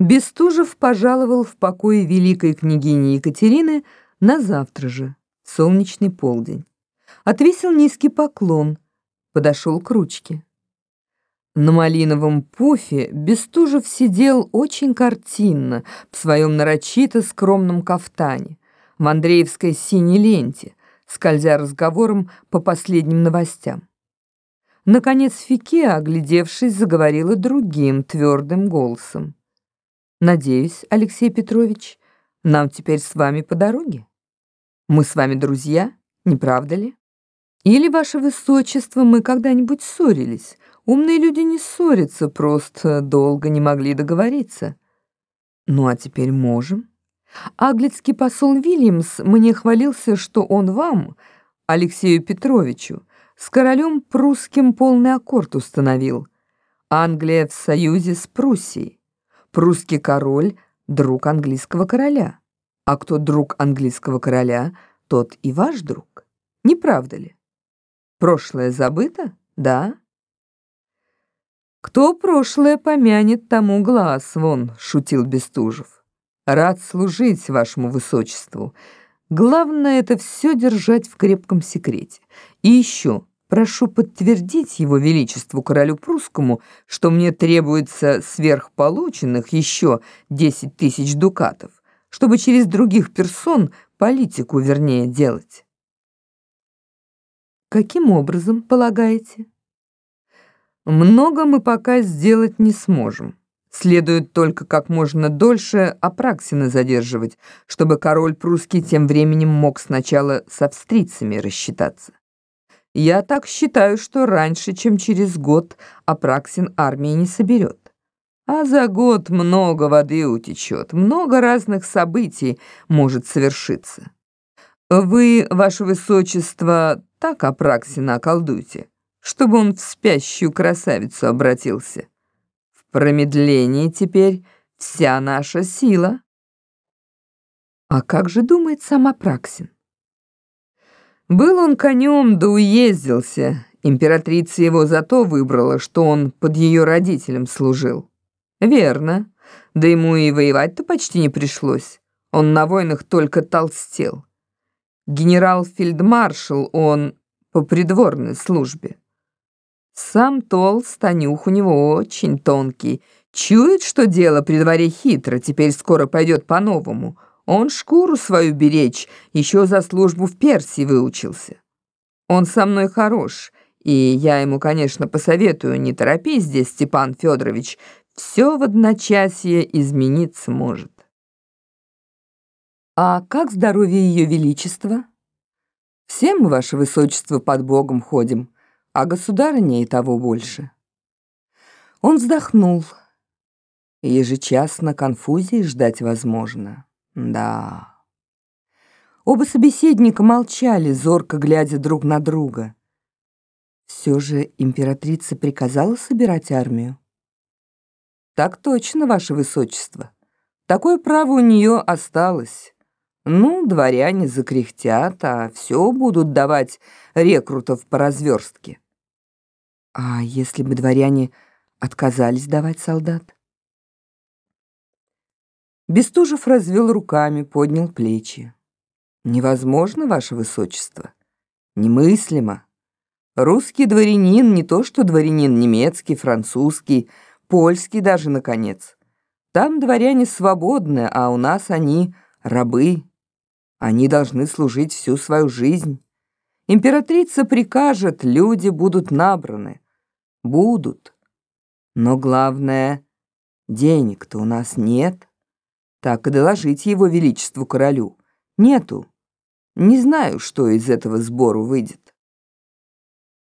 Бестужев пожаловал в покое великой княгини Екатерины на завтра же, солнечный полдень. Отвесил низкий поклон, подошел к ручке. На малиновом пуфе Бестужев сидел очень картинно в своем нарочито скромном кафтане, в Андреевской синей ленте, скользя разговором по последним новостям. Наконец Фике, оглядевшись, заговорила другим твердым голосом. Надеюсь, Алексей Петрович, нам теперь с вами по дороге. Мы с вами друзья, не правда ли? Или, ваше высочество, мы когда-нибудь ссорились? Умные люди не ссорятся, просто долго не могли договориться. Ну а теперь можем. Аглицкий посол Вильямс мне хвалился, что он вам, Алексею Петровичу, с королем прусским полный аккорд установил. Англия в союзе с Пруссией. Прусский король — друг английского короля. А кто друг английского короля, тот и ваш друг. Не правда ли? Прошлое забыто? Да? «Кто прошлое помянет, тому глаз вон», — шутил Бестужев. «Рад служить вашему высочеству. Главное — это все держать в крепком секрете. И еще Прошу подтвердить его величеству королю прусскому, что мне требуется сверхполученных еще 10 тысяч дукатов, чтобы через других персон политику вернее делать. Каким образом, полагаете? Много мы пока сделать не сможем. Следует только как можно дольше Апраксина задерживать, чтобы король прусский тем временем мог сначала с австрийцами рассчитаться. Я так считаю, что раньше, чем через год, Апраксин армии не соберет. А за год много воды утечет, много разных событий может совершиться. Вы, ваше высочество, так Апраксина околдуйте, чтобы он в спящую красавицу обратился. В промедлении теперь вся наша сила. А как же думает сам Апраксин? Был он конем, да уездился. Императрица его зато выбрала, что он под ее родителем служил. Верно. Да ему и воевать-то почти не пришлось. Он на войнах только толстел. Генерал-фельдмаршал он по придворной службе. Сам толст, а нюх у него очень тонкий. Чует, что дело при дворе хитро, теперь скоро пойдет по-новому — он шкуру свою беречь еще за службу в Персии выучился. Он со мной хорош, и я ему, конечно, посоветую, не торопись здесь, Степан Федорович, все в одночасье измениться может. А как здоровье Ее Величества? Все мы, Ваше Высочество, под Богом ходим, а государыня и того больше. Он вздохнул. Ежечасно конфузии ждать возможно. Да. Оба собеседника молчали, зорко глядя друг на друга. Все же императрица приказала собирать армию. Так точно, ваше высочество. Такое право у нее осталось. Ну, дворяне закряхтят, а все будут давать рекрутов по разверстке. А если бы дворяне отказались давать солдат? Бестужев развел руками, поднял плечи. «Невозможно, ваше высочество. Немыслимо. Русский дворянин не то что дворянин немецкий, французский, польский даже, наконец. Там дворяне свободны, а у нас они рабы. Они должны служить всю свою жизнь. Императрица прикажет, люди будут набраны. Будут. Но главное, денег-то у нас нет» так и доложить его величеству королю. Нету. Не знаю, что из этого сбору выйдет.